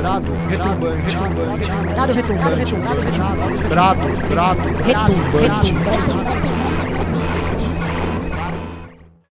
brado, retumbante, Brado retumbante, brado retumbante, brado, brado, retumbante.